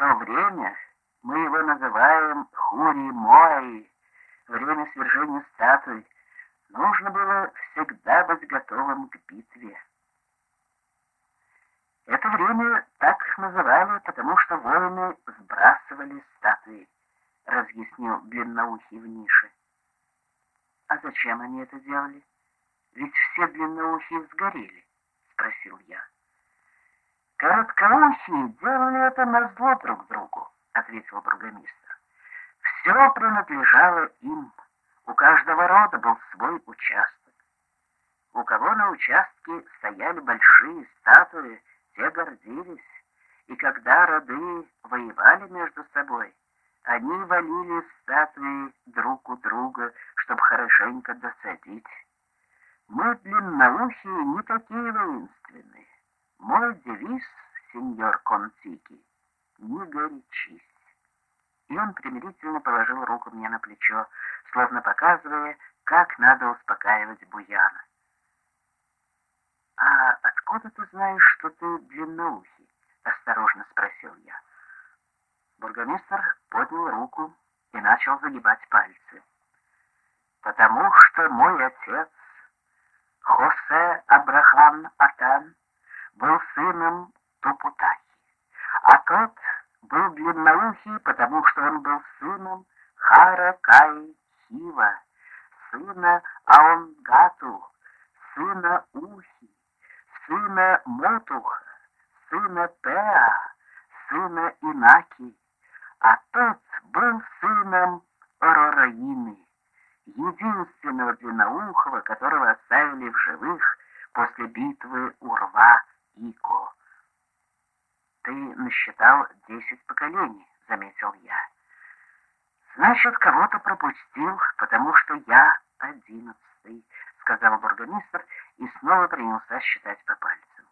то время мы его называем Хури-Мой, время свержения статуи, нужно было всегда быть готовым к битве. Это время так называли, потому что воины сбрасывали статуи, разъяснил длинноухий в нише. А зачем они это делали? Ведь все длинноухие сгорели, спросил я. Короткоухие делали это на зло друг другу, ответил бургомистр. Все принадлежало им. У каждого рода был свой участок. У кого на участке стояли большие статуи, те гордились, и когда роды воевали между собой, они валили статуи друг у друга, чтобы хорошенько досадить. Мы, длинноухие, не такие воинственные. Мой девиз, сеньор Контики, не горячись. И он примирительно положил руку мне на плечо, словно показывая, как надо успокаивать Буяна. «А откуда ты знаешь, что ты длинноухий?» — осторожно спросил я. Бургомистр поднял руку и начал загибать пальцы. «Потому что мой отец, Хосе Абрахам Атан, был сыном Тупутахи, а тот был длинноухий, потому что он был сыном Хара Кай Хива, сына Аонгату, сына Ухи, сына Мотуха, сына Теа, сына Инаки, а тот был сыном Рораины, единственного длинноухого, которого оставили в живых после битвы у рва Ико. «Ты насчитал десять поколений», — заметил я. «Значит, кого-то пропустил, потому что я одиннадцатый», — сказал бургомистр и снова принялся считать по пальцам.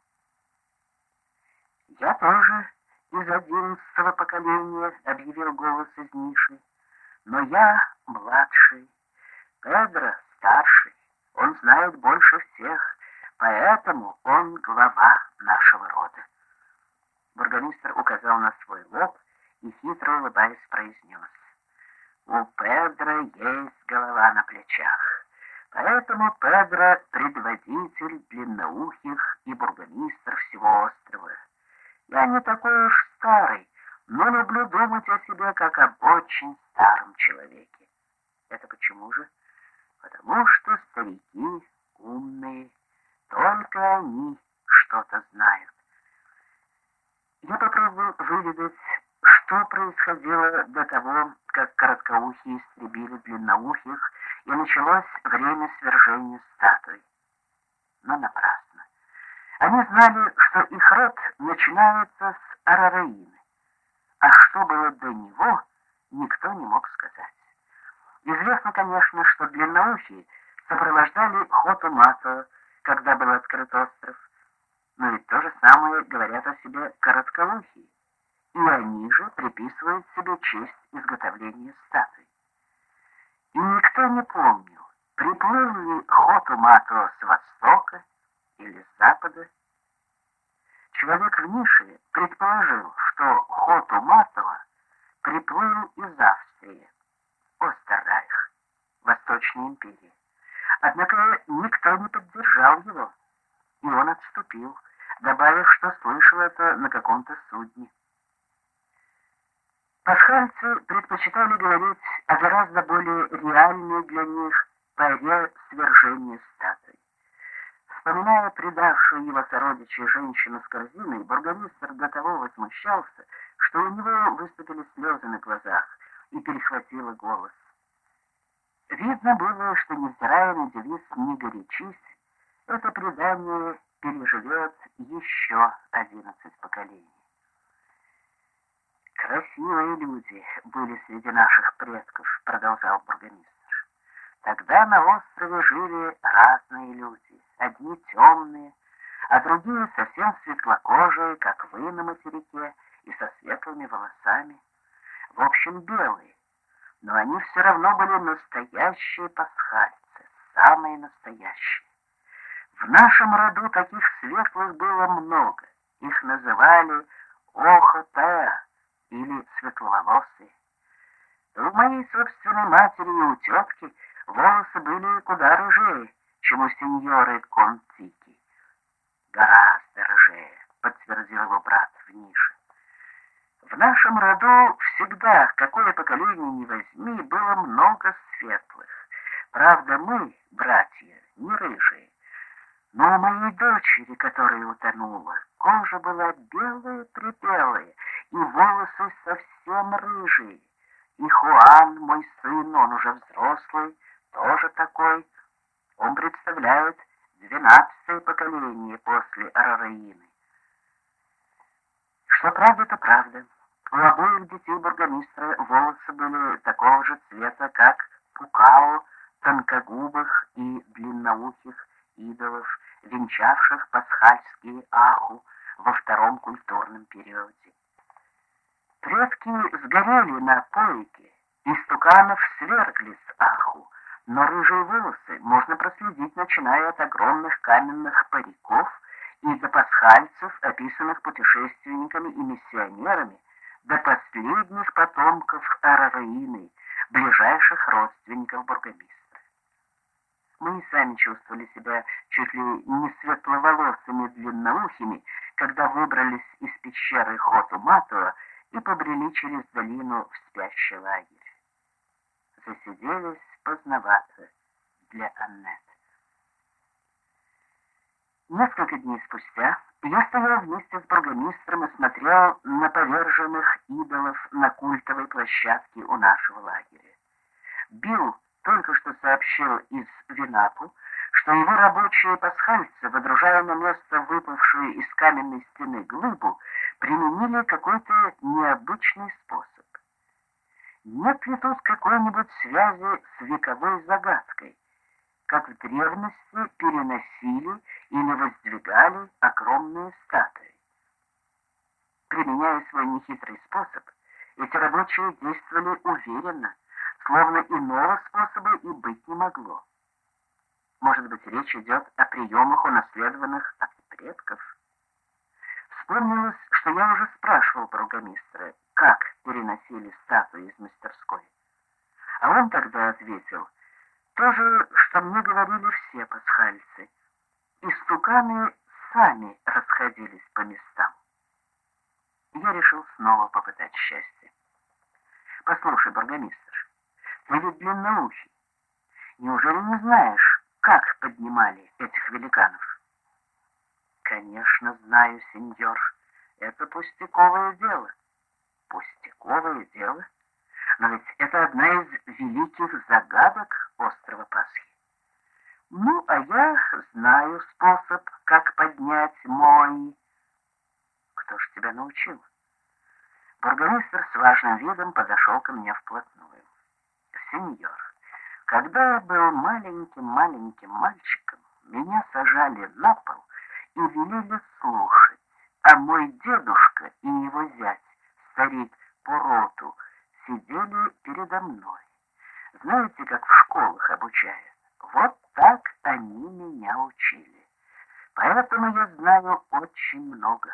«Я тоже из одиннадцатого поколения», — объявил голос из ниши. «Но я младший, Педро старший, он знает больше всех, поэтому он глава нашего рода». Бургомистр указал на свой лоб и, хитро улыбаясь, произнес. «У Педро есть голова на плечах». Поэтому Педро — предводитель длинноухих и бургомистр всего острова. Я не такой уж старый, но люблю думать о себе как об очень старом человеке. Это почему же? Потому что старики умные, только они что-то знают. Я попробую выведать, что происходило до того, как короткоухие истребили длинноухих, и началось время свержения статуи. Но напрасно. Они знали, что их род начинается с Арараины, а что было до него, никто не мог сказать. Известно, конечно, что длинноухие сопровождали Хоту Мато, когда был открыт остров, но ведь то же самое говорят о себе короткоухие, и они же приписывают себе честь изготовления статуи. И никто не помнил, приплыл ли Хоту-Мату с востока или с запада. Человек в нише предположил, что Хоту-Матова приплыл из Австрии, Остеррайх, Восточной империи. Однако никто не поддержал его, и он отступил, добавив, что слышал это на каком-то судне. Пасхальцы предпочитали говорить о гораздо более реальной для них поре свержения статуи. Вспоминая предавшую его сородичей женщину с корзиной, бургомистр до того возмущался, что у него выступили слезы на глазах и перехватило голос. Видно было, что, невзирая на девиз «не горячись», это предание переживет еще одиннадцать поколений. «Красивые люди были среди наших предков», — продолжал бургомистр. «Тогда на острове жили разные люди, одни темные, а другие совсем светлокожие, как вы на материке, и со светлыми волосами. В общем, белые. Но они все равно были настоящие пасхальцы, самые настоящие. В нашем роду таких светлых было много. Их называли Охотеа, или светловолосые. У моей собственной матери и у тетки волосы были куда рыжее, чем у сеньоры Контики. Гораздо рыжее, подтвердил его брат в нише. Нашем роду всегда, какое поколение ни возьми, было много светлых. Правда, мы, братья, не рыжие. Но у моей дочери, которая утонула, кожа была белая-прибелая, и волосы совсем рыжие. И Хуан, мой сын, он уже взрослый, тоже такой. Он представляет двенадцатое поколение после Арараины. Что правда, то правда. У обоих детей бургомистра волосы были такого же цвета, как пукао тонкогубых и длинноухих идолов, венчавших пасхальские аху во втором культурном периоде. Предки сгорели на пойке, истуканов свергли с аху, но рыжие волосы можно проследить, начиная от огромных каменных париков и до пасхальцев, описанных путешественниками и миссионерами, до последних потомков Арараины, ближайших родственников бургомистра. Мы и сами чувствовали себя чуть ли не светловолосыми длинноухими, когда выбрались из пещеры Хоту-Матуа и побрели через долину в спящий лагерь. Засиделись поздновато для Аннет. Несколько дней спустя я стоял вместе с бургомистром и смотрел на поверженных идолов на культовой площадке у нашего лагеря. Билл только что сообщил из Винапу, что его рабочие пасхальцы, выдружая на место выпавшую из каменной стены глыбу, применили какой-то необычный способ. Нет ли тут какой-нибудь связи с вековой загадкой, как в древности переносили или воздвигали огромные статуи? Применяя свой нехитрый способ, эти рабочие действовали уверенно, словно иного способа и быть не могло. Может быть, речь идет о приемах, унаследованных от предков? Вспомнилось, что я уже спрашивал бургомистра, как переносили статуи из мастерской. А он тогда ответил, то же, что мне говорили все пасхальцы. Истуканы сами расходились по местам. Я решил снова попытать счастье. Послушай, бургомистр, ты ведь длинноухий. Неужели не знаешь, как поднимали этих великанов? Конечно, знаю, сеньор. Это пустяковое дело. Пустяковое дело? Но ведь это одна из великих загадок острова Пасхи. Ну, а я знаю способ, как поднять мой... Кто ж тебя научил? Бургомистр с важным видом подошел ко мне вплотную. Сеньор, когда я был маленьким-маленьким мальчиком, меня сажали на пол и велели слушать, а мой дедушка и его зять, старик Пороту, сидели передо мной. Знаете, как в школах обучают? Вот так они меня учили. Поэтому я знаю очень много.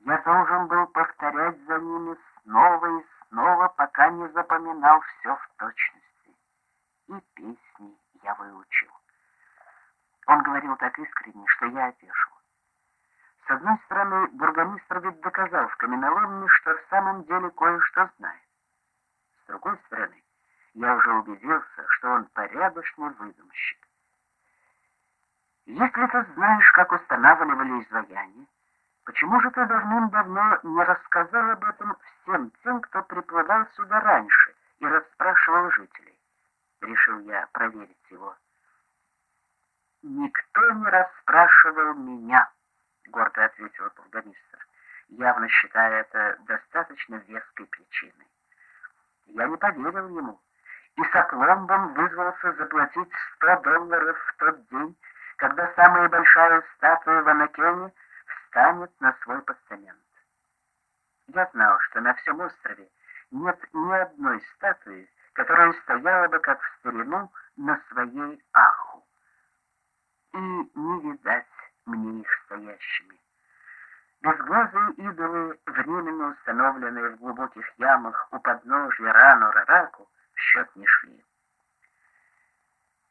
Я должен был повторять за ними снова и снова, пока не запоминал все в точности. И песни я выучил. Он говорил так искренне, что я опешил. С одной стороны, бургомистр ведь доказал в каменоломне, что в самом деле кое-что знает. С другой стороны, я уже убедился, что он порядочный выдумщик. Если ты знаешь, как устанавливали изваяния, почему же ты давным-давно не рассказал об этом всем тем, кто приплывал сюда раньше и расспрашивал жителей? Решил я проверить его. Никто не расспрашивал меня, гордо ответил бургомистр, явно считая это достаточно веской причиной. Я не поверил ему, и с опломбом вызвался заплатить сто долларов в тот день, когда самая большая статуя в Анакене встанет на свой постамент. Я знал, что на всем острове нет ни одной статуи, которая стояла бы, как в старину, на своей аху. И не видать мне их стоящими. Безглазые идолы, временно установленные в глубоких ямах у подножья Рану-Рараку, счет не шли.